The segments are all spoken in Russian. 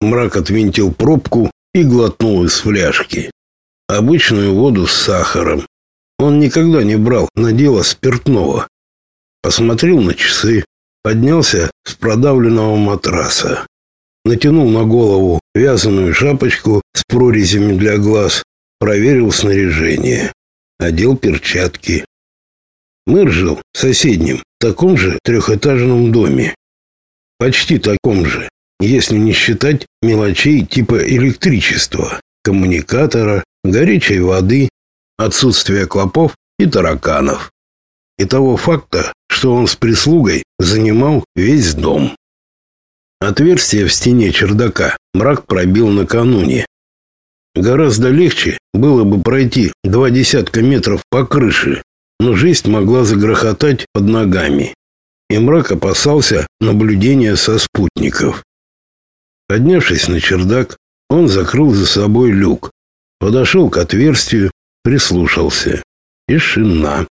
Мрак отвинтил пробку и глотнул из фляжки. Обычную воду с сахаром. Он никогда не брал на дело спиртного. Посмотрел на часы, поднялся с продавленного матраса. Натянул на голову вязаную шапочку с прорезями для глаз, проверил снаряжение, одел перчатки. Мэр жил в соседнем, таком же трехэтажном доме. Почти таком же, если не считать мелочей типа электричества, коммуникатора, горячей воды, отсутствия клопов и тараканов. И того факта, что он с прислугой занимал весь дом. Отверстие в стене чердака мрак пробил накануне. Гораздо легче было бы пройти два десятка метров по крыше, но жизнь могла загрохотать под ногами. И мрак опасался наблюдения со спутников. Поднявшись на чердак, он закрыл за собой люк, подошел к отверстию, прислушался. Тишина.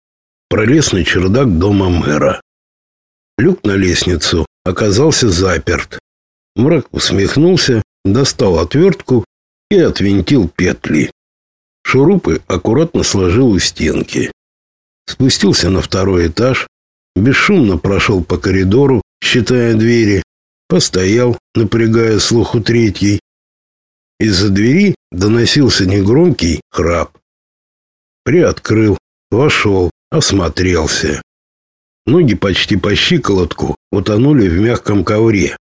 Пролез на чердак дома мэра. Люк на лестницу оказался заперт. Мрак усмехнулся, достал отвертку и отвинтил петли. Шурупы аккуратно сложил у стенки. Спустился на второй этаж, бесшумно прошел по коридору, считая двери, Постоял, напрягая слух у третьей. Из-за двери доносился негромкий храп. Приоткрыл, вошел, осмотрелся. Ноги почти по щиколотку утонули в мягком ковре.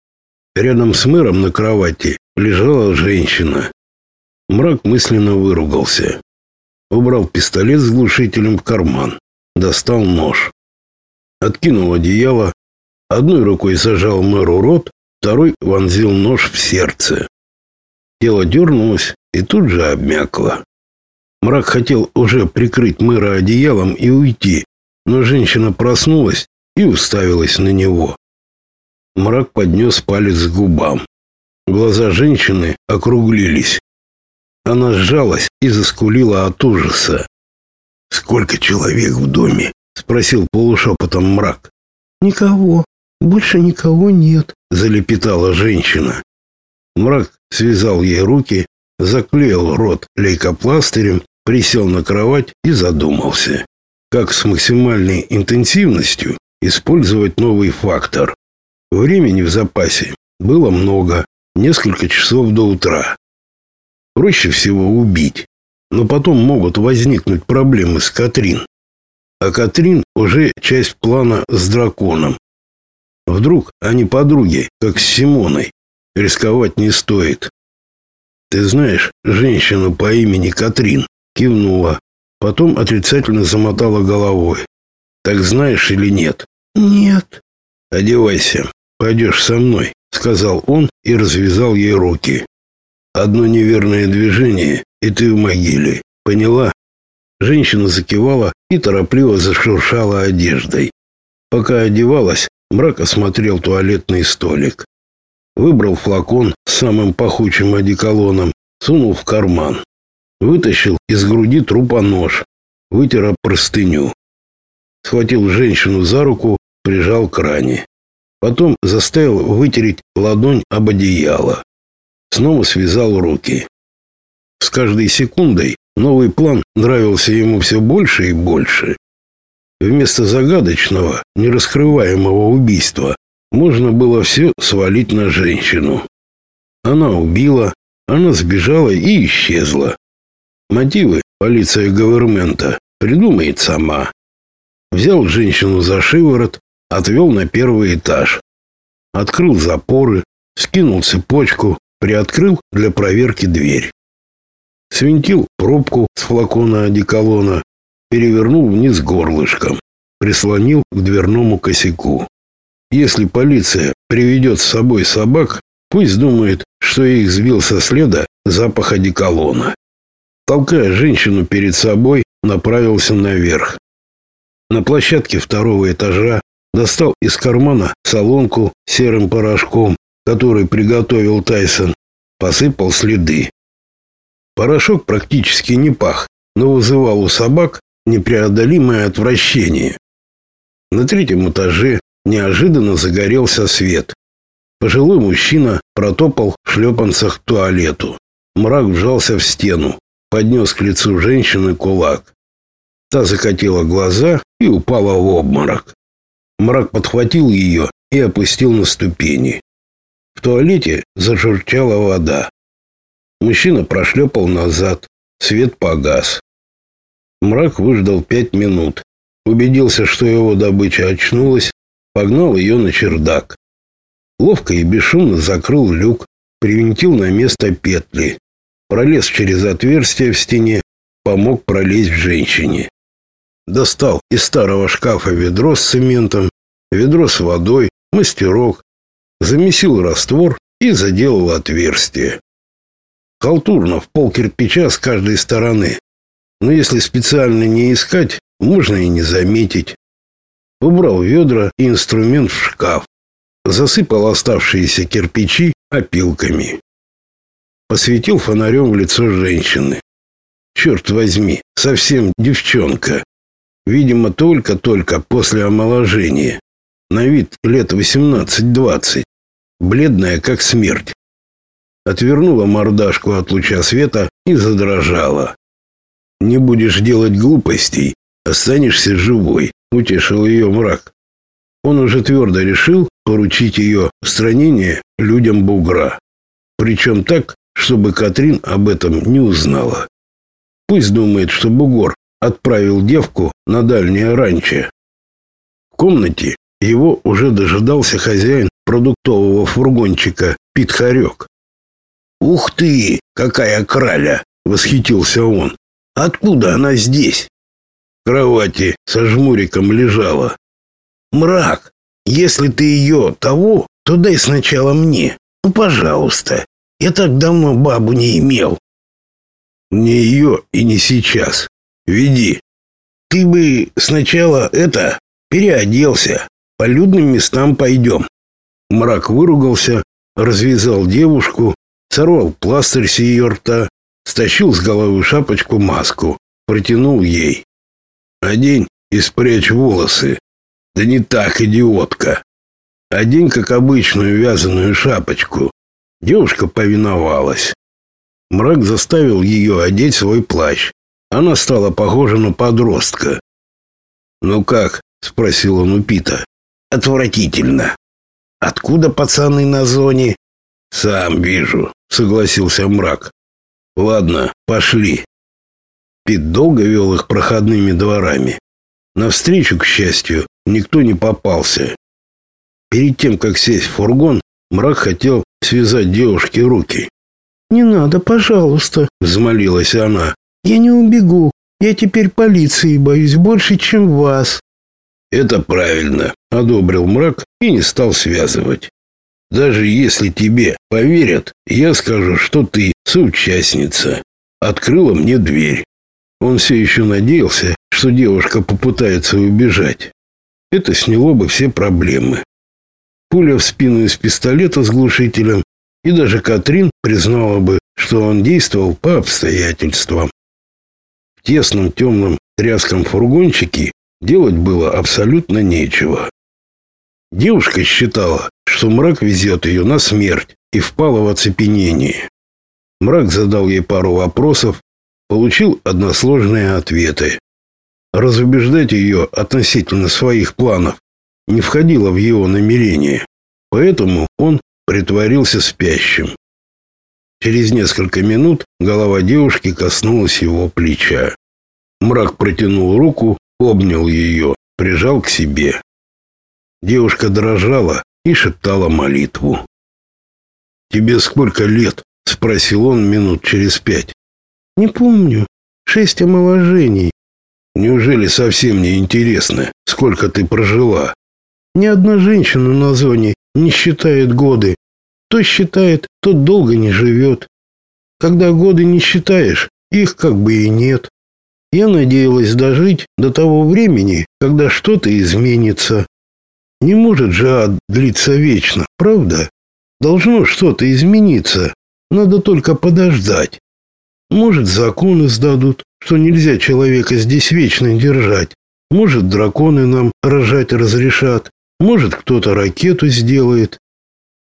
Рядом с мэром на кровати лежала женщина. Мрак мысленно выругался. Убрал пистолет с глушителем в карман. Достал нож. Откинул одеяло, Одной рукой зажал мэру рот, второй вонзил нож в сердце. Тело дернулось и тут же обмякло. Мрак хотел уже прикрыть мэра одеялом и уйти, но женщина проснулась и уставилась на него. Мрак поднес палец к губам. Глаза женщины округлились. Она сжалась и заскулила от ужаса. «Сколько человек в доме?» — спросил полушепотом мрак. «Никого», «Больше никого нет», — залепетала женщина. Мрак связал ей руки, заклеил рот лейкопластырем, присел на кровать и задумался, как с максимальной интенсивностью использовать новый фактор. Времени в запасе было много, несколько часов до утра. Проще всего убить, но потом могут возникнуть проблемы с Катрин. А Катрин уже часть плана с драконом. Вдруг они подруги, как с Симоной. Рисковать не стоит. Ты знаешь женщину по имени Катрин? Кивнула. Потом отрицательно замотала головой. Так знаешь или нет? Нет. Одевайся. Пойдешь со мной, сказал он и развязал ей руки. Одно неверное движение, и ты в могиле. Поняла? Женщина закивала и торопливо зашуршала одеждой. Пока одевалась, Мрак осмотрел туалетный столик. Выбрал флакон с самым пахучим одеколоном, сунул в карман. Вытащил из груди трупа нож, вытер об простыню. Схватил женщину за руку, прижал к ране. Потом заставил вытереть ладонь об одеяло. Снова связал руки. С каждой секундой новый план нравился ему все больше и больше. Вместо загадочного, нераскрываемого убийства можно было все свалить на женщину. Она убила, она сбежала и исчезла. Мотивы полиция говермента придумает сама. Взял женщину за шиворот, отвел на первый этаж. Открыл запоры, скинул цепочку, приоткрыл для проверки дверь. Свинтил пробку с флакона одеколона перевернул вниз горлышком, прислонил к дверному косяку. Если полиция приведет с собой собак, пусть думает, что их сбил со следа запах одеколона. Толкая женщину перед собой, направился наверх. На площадке второго этажа достал из кармана солонку серым порошком, который приготовил Тайсон, посыпал следы. Порошок практически не пах, но вызывал у собак непреодолимое отвращение. На третьем этаже неожиданно загорелся свет. Пожилой мужчина протопал в шлепанцах к туалету. Мрак вжался в стену, поднес к лицу женщины кулак. Та закатила глаза и упала в обморок. Мрак подхватил ее и опустил на ступени. В туалете зажурчала вода. Мужчина прошлепал назад, свет погас. Мрак выждал пять минут, убедился, что его добыча очнулась, погнал ее на чердак. Ловко и бесшумно закрыл люк, привинтил на место петли, пролез через отверстие в стене, помог пролезть женщине. Достал из старого шкафа ведро с цементом, ведро с водой, мастерок, замесил раствор и заделал отверстие. Халтурно в пол кирпича с каждой стороны. Но если специально не искать, можно и не заметить. Убрал ведра и инструмент в шкаф. Засыпал оставшиеся кирпичи опилками. Посветил фонарем в лицо женщины. Черт возьми, совсем девчонка. Видимо, только-только после омоложения. На вид лет 18-20. Бледная, как смерть. Отвернула мордашку от луча света и задрожала. «Не будешь делать глупостей, останешься живой», — утешил ее мрак. Он уже твердо решил поручить ее устранение людям бугра. Причем так, чтобы Катрин об этом не узнала. Пусть думает, что бугор отправил девку на дальнее ранчо. В комнате его уже дожидался хозяин продуктового фургончика Пит Харек. «Ух ты, какая краля!» — восхитился он. «Откуда она здесь?» В кровати со жмуриком лежала. «Мрак, если ты ее того, то дай сначала мне. Ну, пожалуйста. Я так давно бабу не имел». «Не ее и не сейчас. Веди». «Ты бы сначала это, переоделся. По людным местам пойдем». Мрак выругался, развязал девушку, сорвал пластырь с ее рта, стащил с головы шапочку-маску, протянул ей. «Одень и спрячь волосы». «Да не так, идиотка!» «Одень, как обычную вязаную шапочку». Девушка повиновалась. Мрак заставил ее одеть свой плащ. Она стала похожа на подростка. «Ну как?» — спросил он у Пита. «Отвратительно. Откуда пацаны на зоне?» «Сам вижу», — согласился мрак. «Ладно, пошли». Пит долго вел их проходными дворами. Навстречу, к счастью, никто не попался. Перед тем, как сесть в фургон, мрак хотел связать девушке руки. «Не надо, пожалуйста», — взмолилась она. «Я не убегу. Я теперь полиции боюсь больше, чем вас». «Это правильно», — одобрил мрак и не стал связывать. Даже если тебе поверят, я скажу, что ты соучастница. Открыла мне дверь. Он все еще надеялся, что девушка попытается убежать. Это сняло бы все проблемы. Пуля в спину из пистолета с глушителем, и даже Катрин признала бы, что он действовал по обстоятельствам. В тесном темном тряском фургончике делать было абсолютно нечего. Девушка считала, что мрак везет ее на смерть и впала в оцепенение. Мрак задал ей пару вопросов, получил односложные ответы. Разубеждать ее относительно своих планов не входило в его намерение, поэтому он притворился спящим. Через несколько минут голова девушки коснулась его плеча. Мрак протянул руку, обнял ее, прижал к себе. Девушка дрожала и шептала молитву. «Тебе сколько лет?» — спросил он минут через пять. «Не помню. Шесть омоложений». «Неужели совсем не интересно, сколько ты прожила?» «Ни одна женщина на зоне не считает годы. Кто считает, тот долго не живет. Когда годы не считаешь, их как бы и нет. Я надеялась дожить до того времени, когда что-то изменится. Не может же ад длиться вечно, правда? Должно что-то измениться. Надо только подождать. Может, законы сдадут, что нельзя человека здесь вечно держать. Может, драконы нам рожать разрешат. Может, кто-то ракету сделает.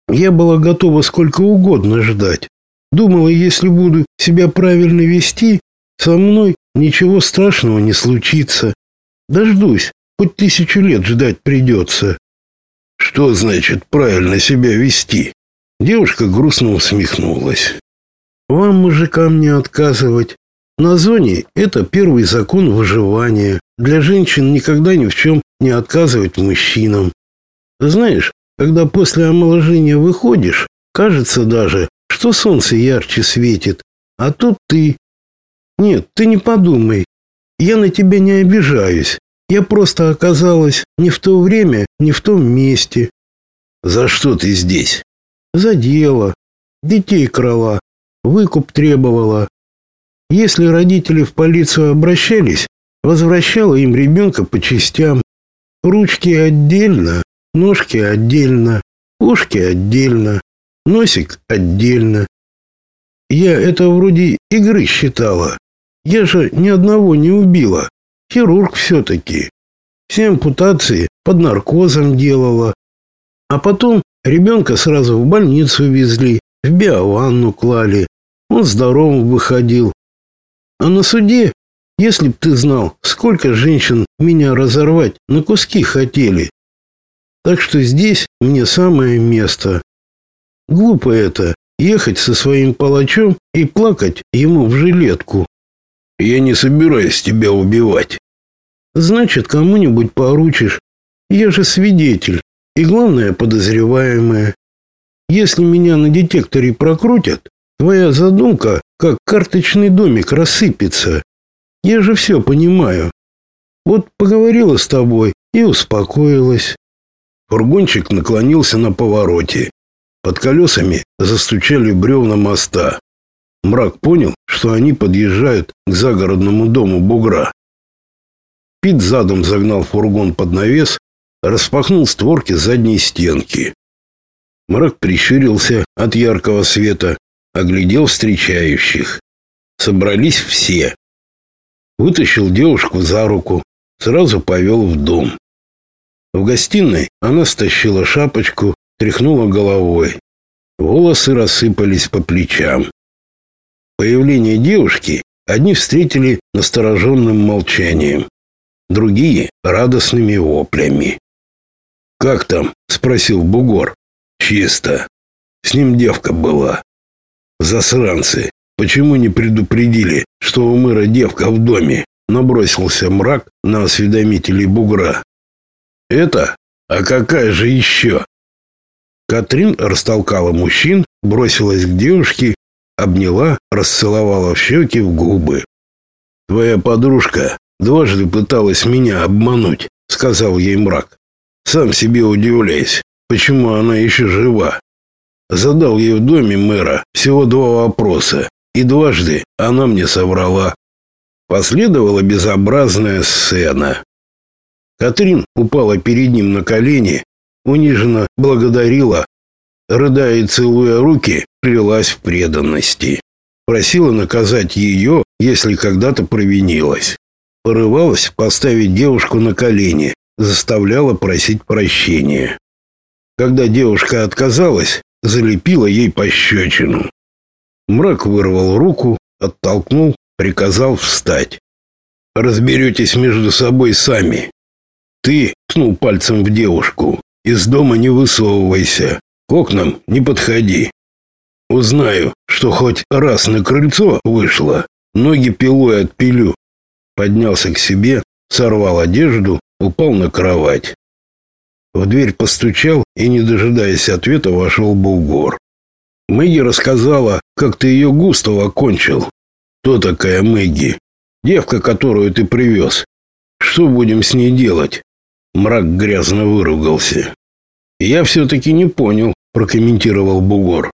Я была готова сколько угодно ждать. Думала, если буду себя правильно вести, со мной ничего страшного не случится. Дождусь, хоть тысячу лет ждать придется. Что значит правильно себя вести? Девушка грустно усмехнулась. Вам, мужикам, не отказывать. На зоне это первый закон выживания. Для женщин никогда ни в чем не отказывать мужчинам. Знаешь, когда после омоложения выходишь, кажется даже, что солнце ярче светит, а тут ты. Нет, ты не подумай. Я на тебя не обижаюсь. Я просто оказалась не в то время, не в том месте. За что ты здесь? За дело. Детей крала, выкуп требовала. Если родители в полицию обращались, возвращала им ребенка по частям. Ручки отдельно, ножки отдельно, ушки отдельно, носик отдельно. Я это вроде игры считала. Я же ни одного не убила. Хирург все-таки. Все ампутации под наркозом делала. А потом ребенка сразу в больницу везли, в биованну клали. Он здоровым выходил. А на суде, если б ты знал, сколько женщин меня разорвать на куски хотели. Так что здесь мне самое место. Глупо это, ехать со своим палачом и плакать ему в жилетку. Я не собираюсь тебя убивать. Значит, кому-нибудь поручишь. Я же свидетель и, главное, подозреваемая. Если меня на детекторе прокрутят, твоя задумка, как карточный домик, рассыпется. Я же все понимаю. Вот поговорила с тобой и успокоилась. Фургончик наклонился на повороте. Под колесами застучали бревна моста. Мрак понял, что они подъезжают к загородному дому бугра. Пит задом загнал фургон под навес, распахнул створки задней стенки. Мрак прищурился от яркого света, оглядел встречающих. Собрались все. Вытащил девушку за руку, сразу повел в дом. В гостиной она стащила шапочку, тряхнула головой. Волосы рассыпались по плечам. Появление девушки одни встретили настороженным молчанием, другие — радостными воплями. «Как там?» — спросил Бугор. «Чисто. С ним девка была. Засранцы, почему не предупредили, что у мэра девка в доме?» Набросился мрак на осведомителей Бугра. «Это? А какая же еще?» Катрин растолкала мужчин, бросилась к девушке обняла, расцеловала в щеки, в губы. «Твоя подружка дважды пыталась меня обмануть», — сказал ей мрак. «Сам себе удивляюсь, почему она еще жива». Задал ей в доме мэра всего два вопроса, и дважды она мне соврала. Последовала безобразная сцена. Катрин упала перед ним на колени, униженно благодарила, рыдая и целуя руки, клялась в преданности. Просила наказать ее, если когда-то провинилась. Порывалась поставить девушку на колени, заставляла просить прощения. Когда девушка отказалась, залепила ей пощечину. Мрак вырвал руку, оттолкнул, приказал встать. «Разберетесь между собой сами. Ты, ткнул пальцем в девушку, из дома не высовывайся, к окнам не подходи. Узнаю, что хоть раз на крыльцо вышла, ноги пилой отпилю. Поднялся к себе, сорвал одежду, упал на кровать. В дверь постучал и, не дожидаясь ответа, вошел Бугор. Мэгги рассказала, как ты ее Густава кончил. Кто такая Мэгги? Девка, которую ты привез. Что будем с ней делать? Мрак грязно выругался. Я все-таки не понял, прокомментировал Бугор.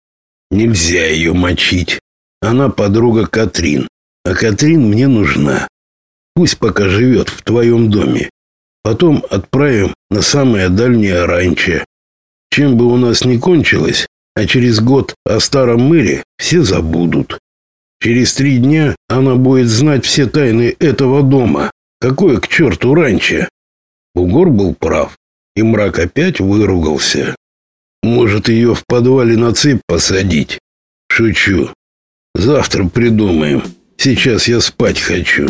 Нельзя ее мочить. Она подруга Катрин, а Катрин мне нужна. Пусть пока живет в твоем доме. Потом отправим на самое дальнее ранчо. Чем бы у нас ни кончилось, а через год о старом мэре все забудут. Через три дня она будет знать все тайны этого дома. Какое к черту ранчо? Бугор был прав, и мрак опять выругался. Может, ее в подвале на цепь посадить? Шучу. Завтра придумаем. Сейчас я спать хочу.